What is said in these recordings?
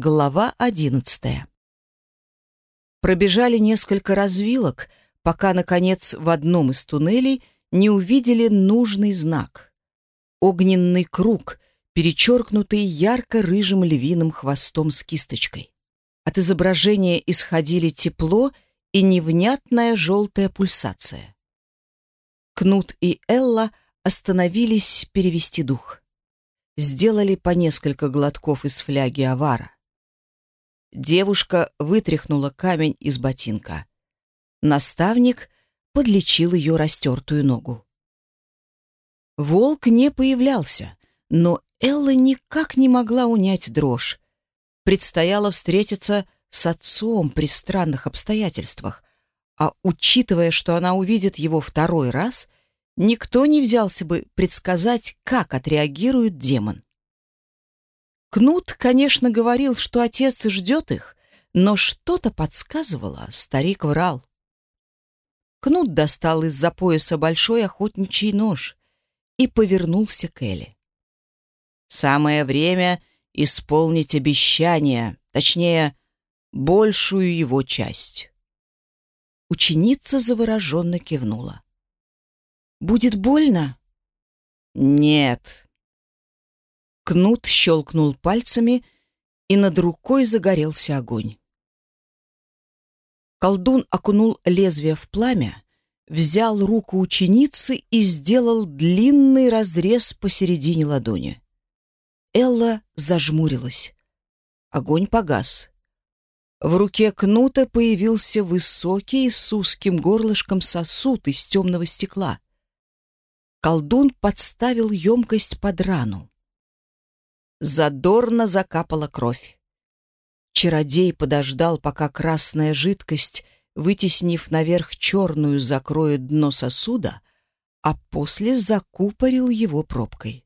Глава одиннадцатая. Пробежали несколько развилок, пока, наконец, в одном из туннелей не увидели нужный знак. Огненный круг, перечеркнутый ярко-рыжим львиным хвостом с кисточкой. От изображения исходили тепло и невнятная желтая пульсация. Кнут и Элла остановились перевести дух. Сделали по несколько глотков из фляги авара. Девушка вытряхнула камень из ботинка. Наставник подлечил ее растертую ногу. Волк не появлялся, но Элла никак не могла унять дрожь. Предстояло встретиться с отцом при странных обстоятельствах, а учитывая, что она увидит его второй раз, никто не взялся бы предсказать, как отреагирует демон. Кнут, конечно, говорил, что отец ждет их, но что-то подсказывало, старик врал. Кнут достал из-за пояса большой охотничий нож и повернулся к Элли. «Самое время исполнить обещание, точнее, большую его часть». Ученица завороженно кивнула. «Будет больно?» «Нет», Кнут щелкнул пальцами, и над рукой загорелся огонь. Колдун окунул лезвие в пламя, взял руку ученицы и сделал длинный разрез посередине ладони. Элла зажмурилась. Огонь погас. В руке Кнута появился высокий с узким горлышком сосуд из темного стекла. Колдун подставил емкость под рану задорно закапала кровь. Чародей подождал, пока красная жидкость, вытеснив наверх черную, закроет дно сосуда, а после закупорил его пробкой.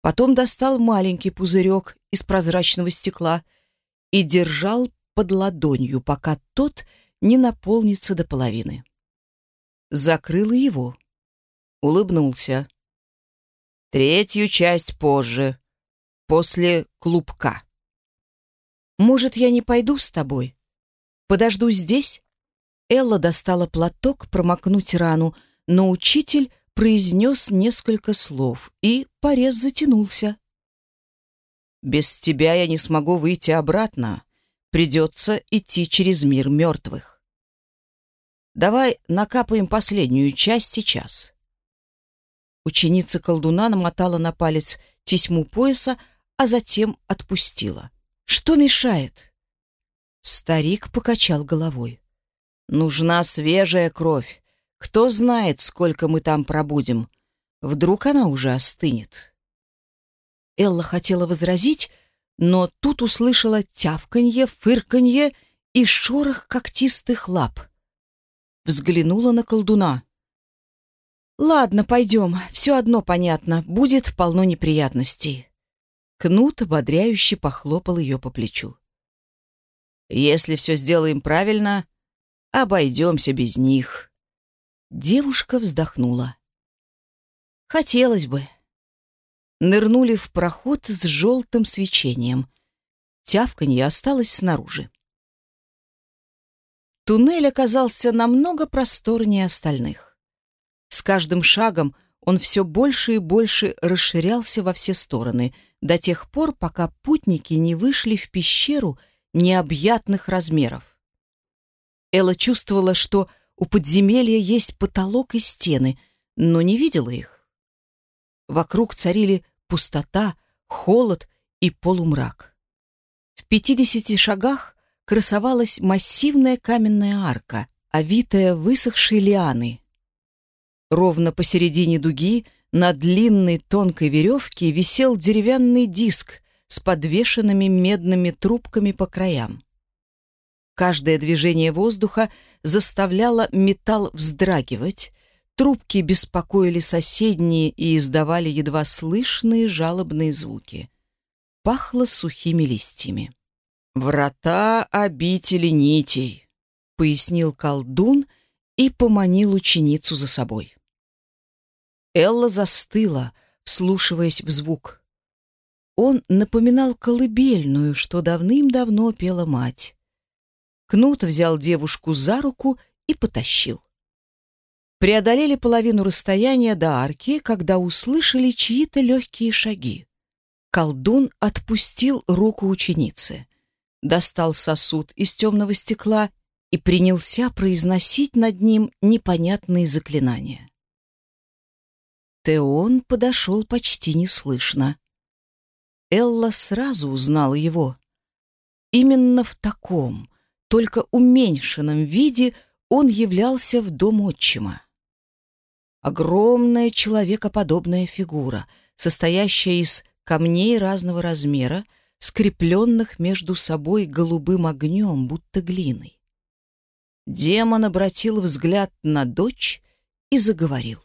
Потом достал маленький пузырек из прозрачного стекла и держал под ладонью, пока тот не наполнится до половины. Закрыл его. Улыбнулся. Третью часть позже, после клубка. «Может, я не пойду с тобой? Подожду здесь?» Элла достала платок промокнуть рану, но учитель произнес несколько слов, и порез затянулся. «Без тебя я не смогу выйти обратно. Придется идти через мир мертвых. Давай накапаем последнюю часть сейчас». Ученица колдуна намотала на палец тесьму пояса, а затем отпустила. Что мешает? Старик покачал головой. Нужна свежая кровь. Кто знает, сколько мы там пробудем. Вдруг она уже остынет. Элла хотела возразить, но тут услышала тявканье, фырканье и шорох когтистых лап. Взглянула на колдуна. «Ладно, пойдем. Все одно понятно. Будет полно неприятностей». Кнут ободряюще похлопал ее по плечу. «Если все сделаем правильно, обойдемся без них». Девушка вздохнула. «Хотелось бы». Нырнули в проход с желтым свечением. Тявканье осталось снаружи. Туннель оказался намного просторнее остальных. С каждым шагом он все больше и больше расширялся во все стороны, до тех пор, пока путники не вышли в пещеру необъятных размеров. Элла чувствовала, что у подземелья есть потолок и стены, но не видела их. Вокруг царили пустота, холод и полумрак. В пятидесяти шагах красовалась массивная каменная арка, овитая высохшей лианой. Ровно посередине дуги на длинной тонкой веревке висел деревянный диск с подвешенными медными трубками по краям. Каждое движение воздуха заставляло металл вздрагивать, трубки беспокоили соседние и издавали едва слышные жалобные звуки. Пахло сухими листьями. «Врата обители нитей», — пояснил колдун и поманил ученицу за собой. Элла застыла, вслушиваясь в звук. он напоминал колыбельную, что давным-давно пела мать. Кнут взял девушку за руку и потащил. Преодолели половину расстояния до арки, когда услышали чьи-то легкие шаги. Колдун отпустил руку ученицы, достал сосуд из темного стекла и принялся произносить над ним непонятные заклинания. Теон подошел почти неслышно. Элла сразу узнала его. Именно в таком, только уменьшенном виде он являлся в дом отчима. Огромная человекоподобная фигура, состоящая из камней разного размера, скрепленных между собой голубым огнем, будто глиной. Демон обратил взгляд на дочь и заговорил.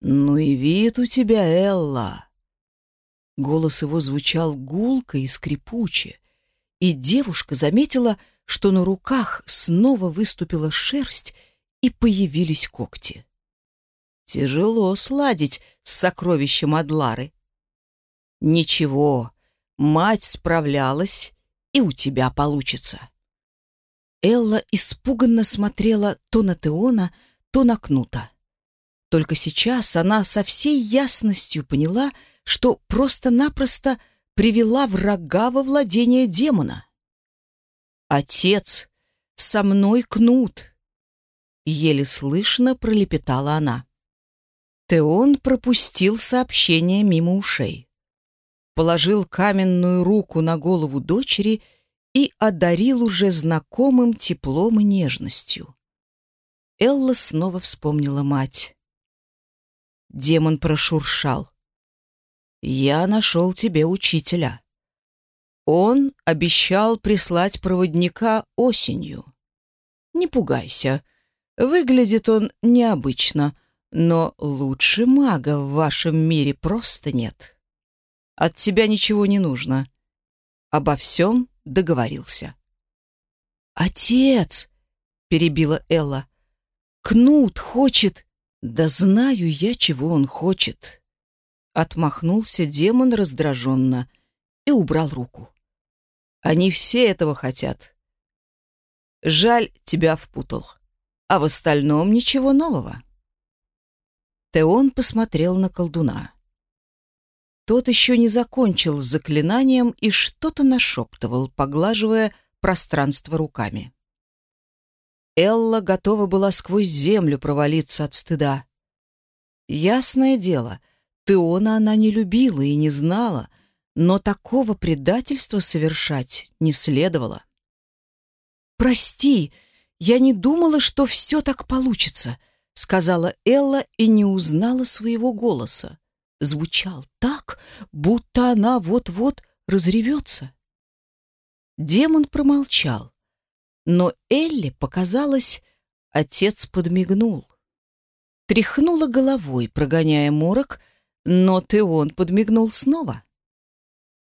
«Ну и вид у тебя, Элла!» Голос его звучал гулко и скрипуче, и девушка заметила, что на руках снова выступила шерсть и появились когти. Тяжело сладить с сокровищем Адлары. Ничего, мать справлялась, и у тебя получится. Элла испуганно смотрела то на Теона, то на Кнута. Только сейчас она со всей ясностью поняла, что просто-напросто привела врага во владение демона. «Отец, со мной Кнут!» Еле слышно пролепетала она. Теон пропустил сообщение мимо ушей. Положил каменную руку на голову дочери и одарил уже знакомым теплом и нежностью. Элла снова вспомнила мать. Демон прошуршал. «Я нашел тебе учителя. Он обещал прислать проводника осенью. Не пугайся, выглядит он необычно, но лучше мага в вашем мире просто нет. От тебя ничего не нужно. Обо всем договорился». «Отец!» — перебила Элла. «Кнут хочет...» «Да знаю я, чего он хочет!» Отмахнулся демон раздраженно и убрал руку. «Они все этого хотят. Жаль, тебя впутал. А в остальном ничего нового». Теон посмотрел на колдуна. Тот еще не закончил с заклинанием и что-то нашептывал, поглаживая пространство руками. Элла готова была сквозь землю провалиться от стыда. Ясное дело, Теона она не любила и не знала, но такого предательства совершать не следовало. «Прости, я не думала, что все так получится», — сказала Элла и не узнала своего голоса. Звучал так, будто она вот-вот разревется. Демон промолчал. Но Элли показалось, отец подмигнул. Тряхнула головой, прогоняя морок, но Теон подмигнул снова.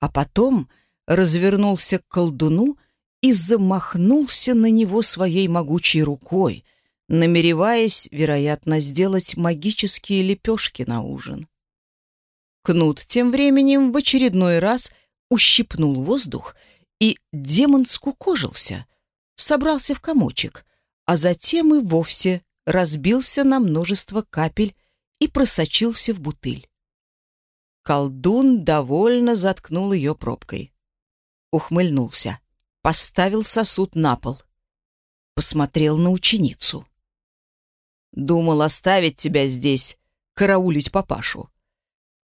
А потом развернулся к колдуну и замахнулся на него своей могучей рукой, намереваясь, вероятно, сделать магические лепешки на ужин. Кнут тем временем в очередной раз ущипнул воздух, и демон скукожился, собрался в комочек, а затем и вовсе разбился на множество капель и просочился в бутыль. Колдун довольно заткнул ее пробкой. Ухмыльнулся, поставил сосуд на пол. Посмотрел на ученицу. Думал оставить тебя здесь, караулить папашу.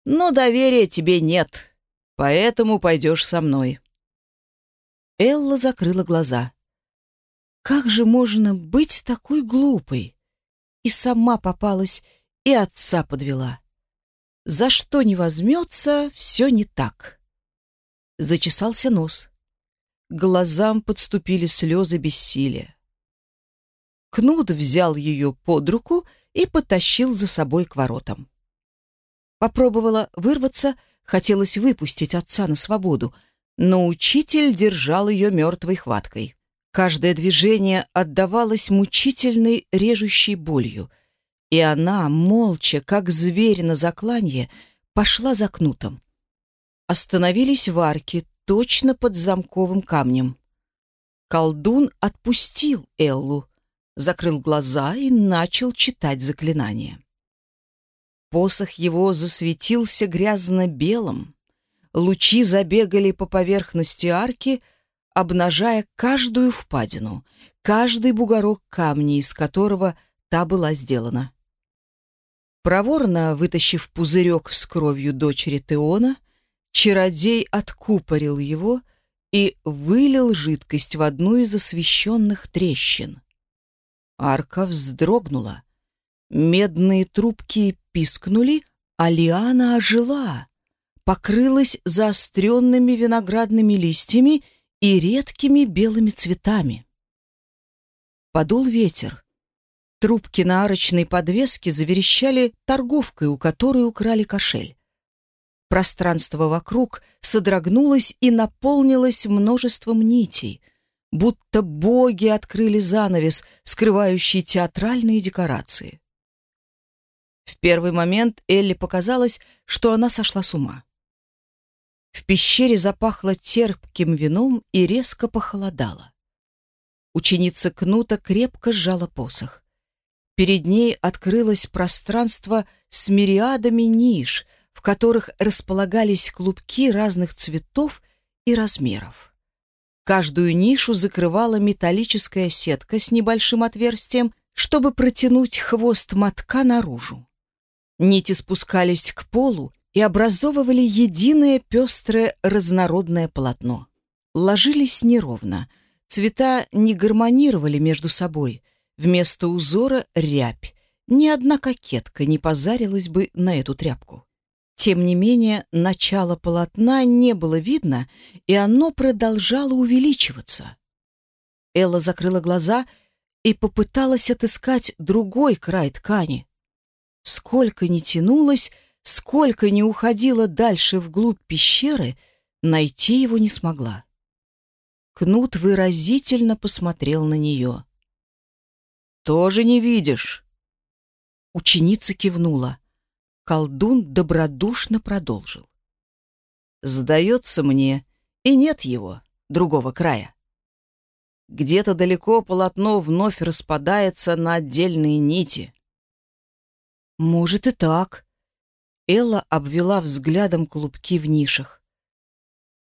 Но доверия тебе нет, поэтому пойдешь со мной. Элла закрыла глаза. Как же можно быть такой глупой? И сама попалась, и отца подвела. За что не возьмется, все не так. Зачесался нос. Глазам подступили слезы бессилия. Кнут взял ее под руку и потащил за собой к воротам. Попробовала вырваться, хотелось выпустить отца на свободу, но учитель держал ее мертвой хваткой. Каждое движение отдавалось мучительной режущей болью, и она, молча, как зверь на закланье, пошла за кнутом. остановились в арке, точно под замковым камнем. Колдун отпустил Эллу, закрыл глаза и начал читать заклинание. Посох его засветился грязно-белым. Лучи забегали по поверхности арки, обнажая каждую впадину, каждый бугорок камня, из которого та была сделана. Проворно вытащив пузырек с кровью дочери Теона, чародей откупорил его и вылил жидкость в одну из освещенных трещин. Арка вздрогнула. Медные трубки пискнули, а лиана ожила, покрылась заостренными виноградными листьями и редкими белыми цветами. Подул ветер. Трубки на арочной подвеске заверещали торговкой, у которой украли кошель. Пространство вокруг содрогнулось и наполнилось множеством нитей, будто боги открыли занавес, скрывающий театральные декорации. В первый момент Элли показалось, что она сошла с ума. В пещере запахло терпким вином и резко похолодало. Ученица Кнута крепко сжала посох. Перед ней открылось пространство с мириадами ниш, в которых располагались клубки разных цветов и размеров. Каждую нишу закрывала металлическая сетка с небольшим отверстием, чтобы протянуть хвост мотка наружу. Нити спускались к полу и образовывали единое пестрое разнородное полотно. Ложились неровно, цвета не гармонировали между собой. Вместо узора — рябь. Ни одна кокетка не позарилась бы на эту тряпку. Тем не менее, начало полотна не было видно, и оно продолжало увеличиваться. Элла закрыла глаза и попыталась отыскать другой край ткани. Сколько ни тянулось, сколько ни уходило дальше вглубь пещеры, найти его не смогла. Кнут выразительно посмотрел на нее. «Тоже не видишь?» Ученица кивнула. Колдун добродушно продолжил. «Сдается мне, и нет его, другого края. Где-то далеко полотно вновь распадается на отдельные нити. «Может и так». Элла обвела взглядом клубки в нишах.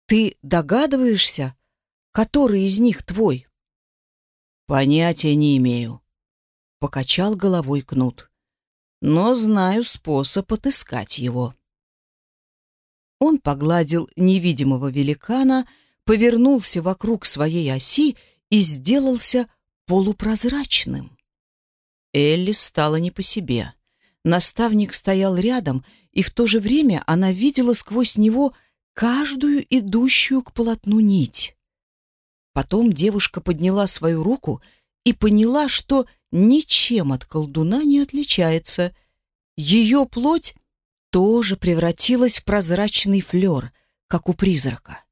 «Ты догадываешься, который из них твой?» «Понятия не имею», — покачал головой Кнут. «Но знаю способ отыскать его». Он погладил невидимого великана, повернулся вокруг своей оси и сделался полупрозрачным. Элли стала не по себе. Наставник стоял рядом, и в то же время она видела сквозь него каждую идущую к полотну нить. Потом девушка подняла свою руку и поняла, что ничем от колдуна не отличается. Ее плоть тоже превратилась в прозрачный флер, как у призрака.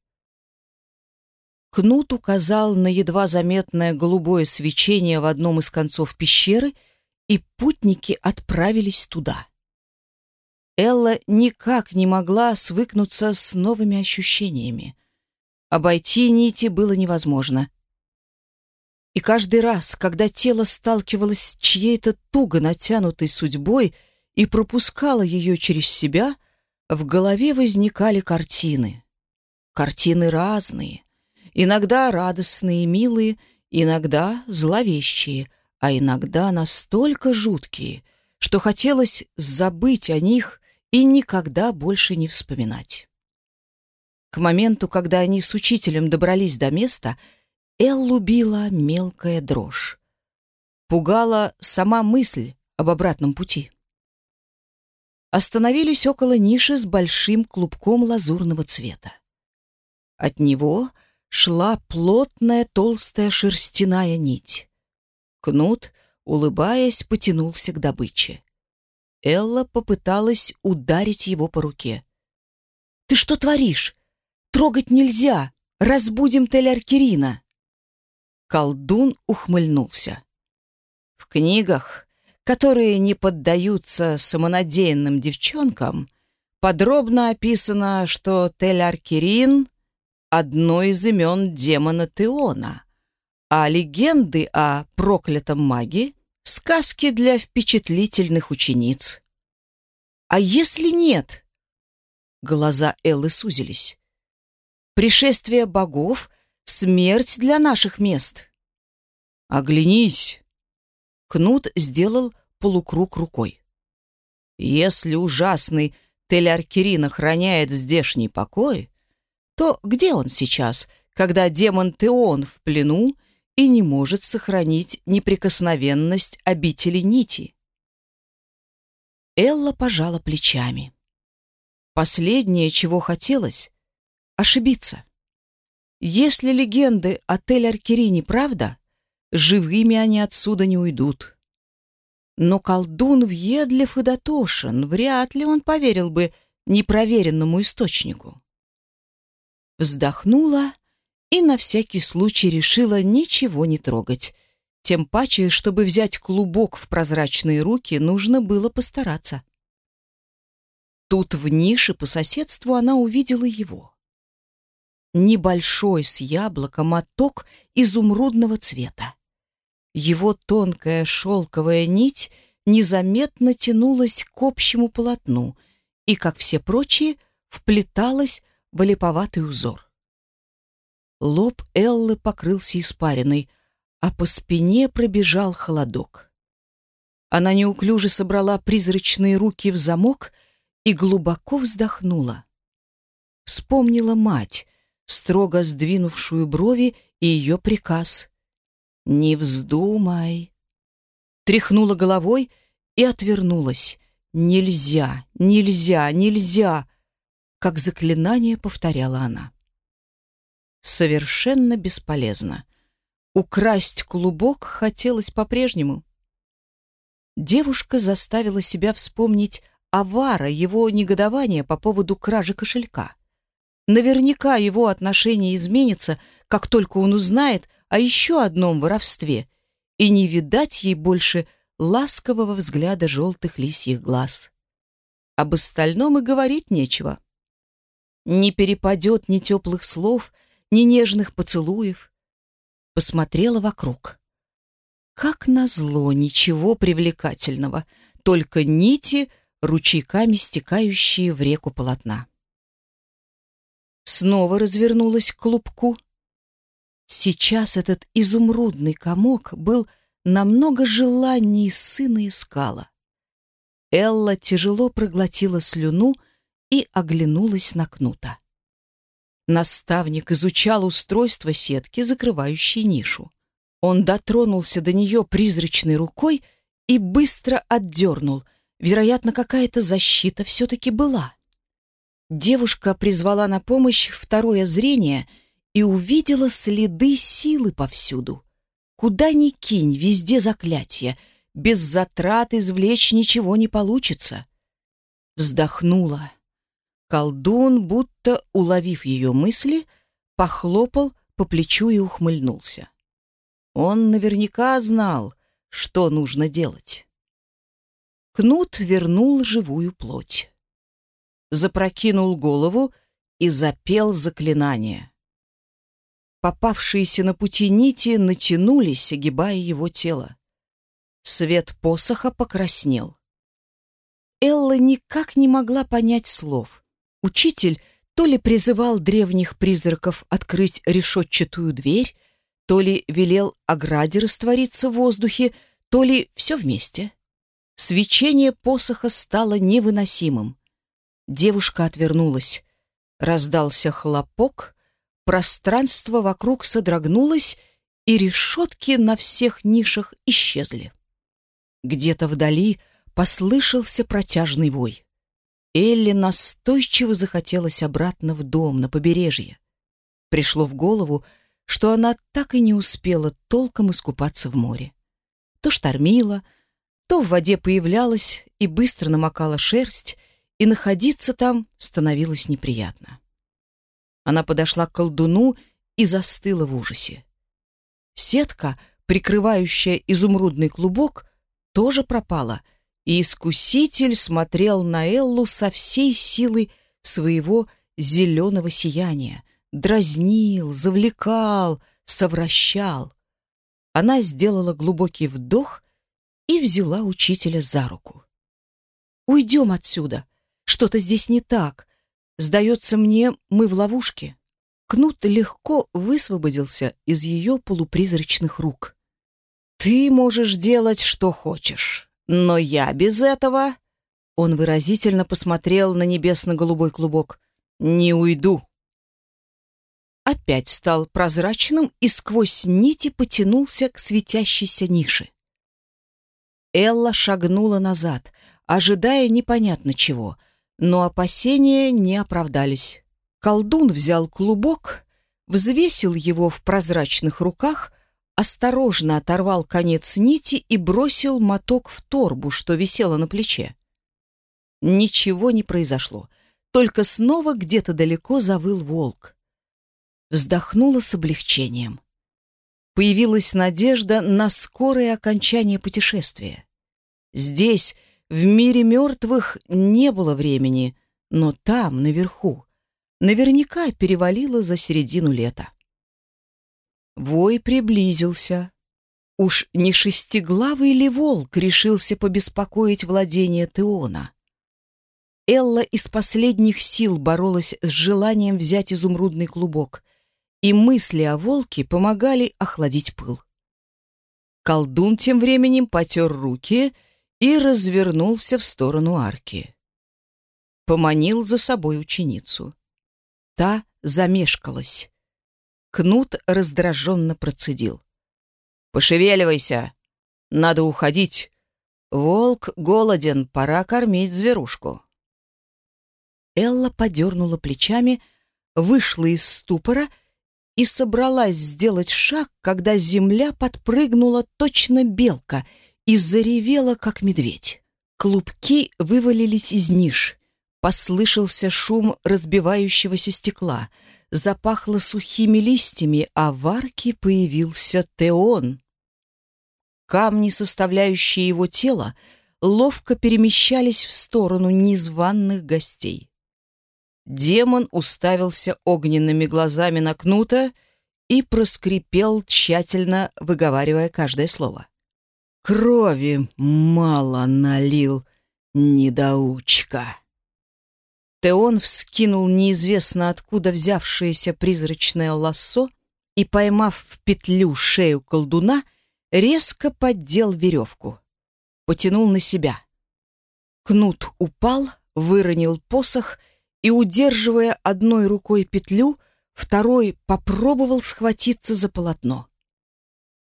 Кнут указал на едва заметное голубое свечение в одном из концов пещеры — и путники отправились туда. Элла никак не могла свыкнуться с новыми ощущениями. Обойти нити было невозможно. И каждый раз, когда тело сталкивалось с чьей-то туго натянутой судьбой и пропускало ее через себя, в голове возникали картины. Картины разные, иногда радостные милые, иногда зловещие — а иногда настолько жуткие, что хотелось забыть о них и никогда больше не вспоминать. К моменту, когда они с учителем добрались до места, Эллу била мелкая дрожь. Пугала сама мысль об обратном пути. Остановились около ниши с большим клубком лазурного цвета. От него шла плотная толстая шерстяная нить. Кнут, улыбаясь, потянулся к добыче. Элла попыталась ударить его по руке. «Ты что творишь? Трогать нельзя! Разбудим Тель-Аркерина!» Колдун ухмыльнулся. «В книгах, которые не поддаются самонадеянным девчонкам, подробно описано, что Тель-Аркерин — одно из имен демона Теона, а легенды о проклятом маге — сказки для впечатлительных учениц. А если нет? Глаза Эллы сузились. Пришествие богов — смерть для наших мест. Оглянись. Кнут сделал полукруг рукой. Если ужасный Тель-Аркерин охраняет здешний покой, то где он сейчас, когда демон Теон в плену и не может сохранить неприкосновенность обители нити? Элла пожала плечами. Последнее, чего хотелось — ошибиться. Если легенды о Тель-Аркерине правда, живыми они отсюда не уйдут. Но колдун въедлив и дотошен, вряд ли он поверил бы непроверенному источнику. Вздохнула и на всякий случай решила ничего не трогать. Тем паче, чтобы взять клубок в прозрачные руки, нужно было постараться. Тут в нише по соседству она увидела его. Небольшой с яблоком моток изумрудного цвета. Его тонкая шелковая нить незаметно тянулась к общему полотну и, как все прочие, вплеталась в олиповатый узор. Лоб Эллы покрылся испариной, а по спине пробежал холодок. Она неуклюже собрала призрачные руки в замок и глубоко вздохнула. Вспомнила мать, строго сдвинувшую брови, и ее приказ «Не вздумай!» Тряхнула головой и отвернулась. «Нельзя, нельзя, нельзя!» Как заклинание повторяла она. Совершенно бесполезно. Украсть клубок хотелось по-прежнему. Девушка заставила себя вспомнить Авара, его негодование по поводу кражи кошелька. Наверняка его отношение изменится, как только он узнает, о еще одном воровстве, и не видать ей больше ласкового взгляда желтых лисьих глаз. Об остальном и говорить нечего. Не перепадет ни теплых слов, ни нежных поцелуев. Посмотрела вокруг. Как назло, ничего привлекательного, только нити, ручейками стекающие в реку полотна. Снова развернулась к клубку — Сейчас этот изумрудный комок был намного желанней сына искала. Элла тяжело проглотила слюну и оглянулась на Кнута. Наставник изучал устройство сетки, закрывающей нишу. Он дотронулся до нее призрачной рукой и быстро отдернул. Вероятно, какая-то защита все-таки была. Девушка призвала на помощь второе зрение — и увидела следы силы повсюду. Куда ни кинь, везде заклятие. Без затрат извлечь ничего не получится. Вздохнула. Колдун, будто уловив ее мысли, похлопал по плечу и ухмыльнулся. Он наверняка знал, что нужно делать. Кнут вернул живую плоть. Запрокинул голову и запел заклинание. Попавшиеся на пути нити натянулись, огибая его тело. Свет посоха покраснел. Элла никак не могла понять слов. Учитель то ли призывал древних призраков открыть решетчатую дверь, то ли велел ограде раствориться в воздухе, то ли все вместе. Свечение посоха стало невыносимым. Девушка отвернулась. Раздался хлопок, Пространство вокруг содрогнулось, и решетки на всех нишах исчезли. Где-то вдали послышался протяжный вой. Элли настойчиво захотелось обратно в дом на побережье. Пришло в голову, что она так и не успела толком искупаться в море. То штормило, то в воде появлялась и быстро намокала шерсть, и находиться там становилось неприятно. Она подошла к колдуну и застыла в ужасе. Сетка, прикрывающая изумрудный клубок, тоже пропала, и искуситель смотрел на Эллу со всей силой своего зеленого сияния, дразнил, завлекал, совращал. Она сделала глубокий вдох и взяла учителя за руку. «Уйдем отсюда. Что-то здесь не так. Сдается мне, мы в ловушке». Кнут легко высвободился из ее полупризрачных рук. «Ты можешь делать, что хочешь, но я без этого...» Он выразительно посмотрел на небесно-голубой клубок. «Не уйду» опять стал прозрачным и сквозь нити потянулся к светящейся нише. Элла шагнула назад, ожидая непонятно чего, но опасения не оправдались. Колдун взял клубок, взвесил его в прозрачных руках, осторожно оторвал конец нити и бросил моток в торбу, что висела на плече. Ничего не произошло, только снова где-то далеко завыл волк вздохнула с облегчением. Появилась надежда на скорое окончание путешествия. Здесь, в мире мертвых, не было времени, но там, наверху, наверняка перевалило за середину лета. Вой приблизился. Уж не шестиглавый ли волк решился побеспокоить владение Теона? Элла из последних сил боролась с желанием взять изумрудный клубок — и мысли о волке помогали охладить пыл. Колдун тем временем потер руки и развернулся в сторону арки. Поманил за собой ученицу. Та замешкалась. Кнут раздраженно процедил. «Пошевеливайся! Надо уходить! Волк голоден, пора кормить зверушку!» Элла подернула плечами, вышла из ступора и собралась сделать шаг, когда земля подпрыгнула точно белка и заревела, как медведь. Клубки вывалились из ниш. Послышался шум разбивающегося стекла. Запахло сухими листьями, а в арке появился Теон. Камни, составляющие его тело, ловко перемещались в сторону незваных гостей. Демон уставился огненными глазами на Кнута и проскрипел, тщательно выговаривая каждое слово. «Крови мало налил, недоучка!» Теон вскинул неизвестно откуда взявшееся призрачное лассо и, поймав в петлю шею колдуна, резко поддел веревку. Потянул на себя. Кнут упал, выронил посох и, удерживая одной рукой петлю, второй попробовал схватиться за полотно.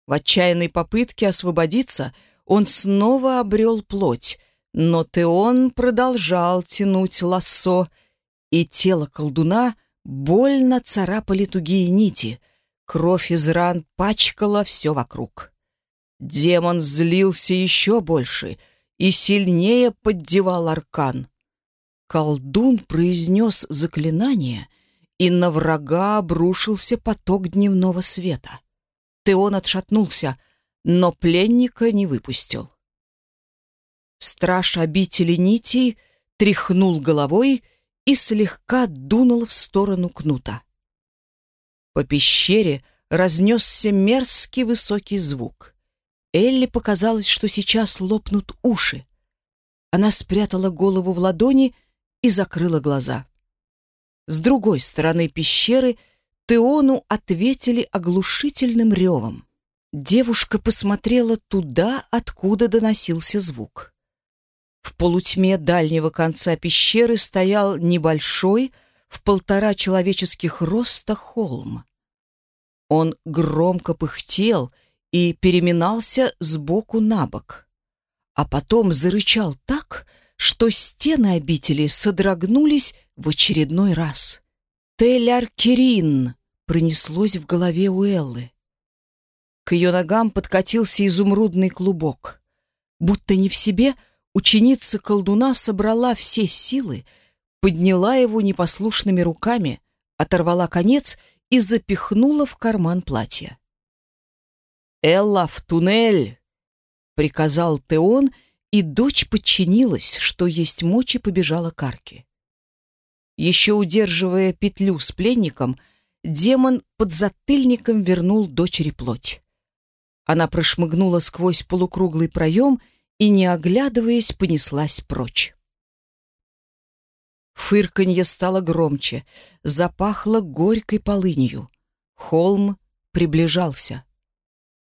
В отчаянной попытке освободиться он снова обрел плоть, но Теон продолжал тянуть лассо, и тело колдуна больно царапали тугие нити, кровь из ран пачкала все вокруг. Демон злился еще больше и сильнее поддевал аркан. Колдун произнес заклинание, и на врага обрушился поток дневного света. Теон отшатнулся, но пленника не выпустил. Страж обители нитей тряхнул головой и слегка дунул в сторону кнута. По пещере разнесся мерзкий высокий звук. Элли показалось, что сейчас лопнут уши. Она спрятала голову в ладони и закрыла глаза. С другой стороны пещеры Теону ответили оглушительным ревом. Девушка посмотрела туда, откуда доносился звук. В полутьме дальнего конца пещеры стоял небольшой, в полтора человеческих роста холм. Он громко пыхтел и переминался с боку на бок, а потом зарычал так, что стены содрогнулись в очередной раз. «Тель-Аркерин!» пронеслось в голове у Эллы. К ее ногам подкатился изумрудный клубок. Будто не в себе, ученица колдуна собрала все силы, подняла его непослушными руками, оторвала конец и запихнула в карман платья. «Элла, в туннель!» — приказал Теон — и дочь подчинилась, что есть мочи, побежала к арке. Еще удерживая петлю с пленником, демон под затыльником вернул дочери плоть. Она прошмыгнула сквозь полукруглый проем и, не оглядываясь, понеслась прочь. Фырканье стало громче, запахло горькой полынью. Холм приближался.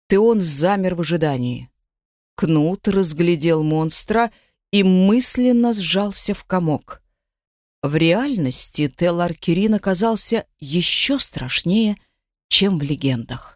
Теон замер в ожидании. Кнут разглядел монстра и мысленно сжался в комок. В реальности Телар Кирин оказался еще страшнее, чем в легендах.